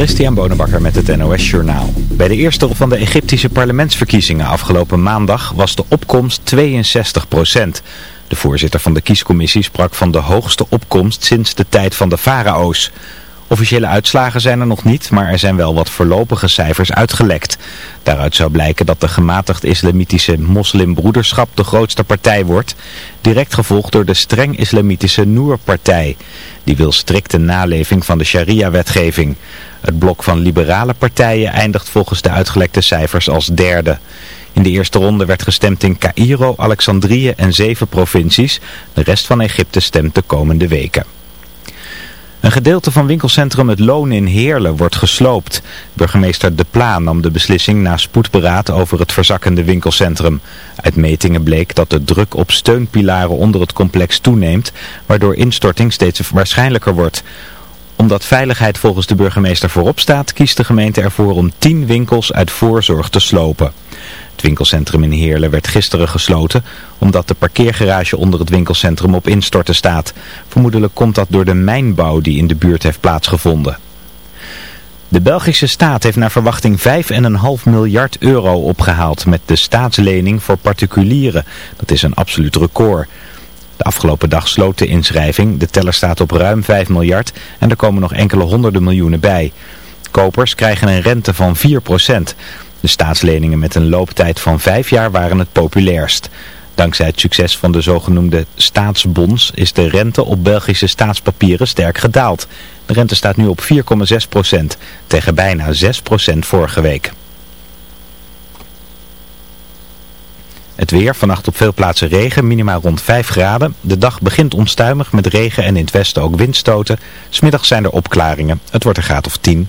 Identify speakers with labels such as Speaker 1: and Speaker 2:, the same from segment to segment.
Speaker 1: Christian Bonenbakker met het NOS Journaal. Bij de eerste van de Egyptische parlementsverkiezingen afgelopen maandag was de opkomst 62 procent. De voorzitter van de kiescommissie sprak van de hoogste opkomst sinds de tijd van de farao's. Officiële uitslagen zijn er nog niet, maar er zijn wel wat voorlopige cijfers uitgelekt. Daaruit zou blijken dat de gematigd islamitische moslimbroederschap de grootste partij wordt, direct gevolgd door de streng islamitische Noor-partij. Die wil strikte naleving van de sharia-wetgeving. Het blok van liberale partijen eindigt volgens de uitgelekte cijfers als derde. In de eerste ronde werd gestemd in Cairo, Alexandrië en zeven provincies. De rest van Egypte stemt de komende weken. Een gedeelte van winkelcentrum Het Loon in Heerlen wordt gesloopt. Burgemeester De Pla nam de beslissing na spoedberaad over het verzakkende winkelcentrum. Uit metingen bleek dat de druk op steunpilaren onder het complex toeneemt, waardoor instorting steeds waarschijnlijker wordt omdat veiligheid volgens de burgemeester voorop staat, kiest de gemeente ervoor om 10 winkels uit voorzorg te slopen. Het winkelcentrum in Heerlen werd gisteren gesloten omdat de parkeergarage onder het winkelcentrum op instorten staat. Vermoedelijk komt dat door de mijnbouw die in de buurt heeft plaatsgevonden. De Belgische staat heeft naar verwachting 5,5 miljard euro opgehaald met de staatslening voor particulieren. Dat is een absoluut record. De afgelopen dag sloot de inschrijving. De teller staat op ruim 5 miljard en er komen nog enkele honderden miljoenen bij. Kopers krijgen een rente van 4 procent. De staatsleningen met een looptijd van 5 jaar waren het populairst. Dankzij het succes van de zogenoemde staatsbonds is de rente op Belgische staatspapieren sterk gedaald. De rente staat nu op 4,6 procent, tegen bijna 6 procent vorige week. Het weer, vannacht op veel plaatsen regen, minimaal rond 5 graden. De dag begint onstuimig met regen en in het westen ook windstoten. Smiddags zijn er opklaringen. Het wordt een graad of 10.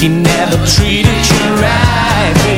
Speaker 2: He
Speaker 3: never treated you right.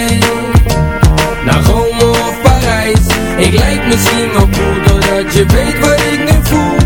Speaker 4: Ik lijk misschien wel cool Doordat je weet wat ik nu voel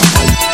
Speaker 5: Bye.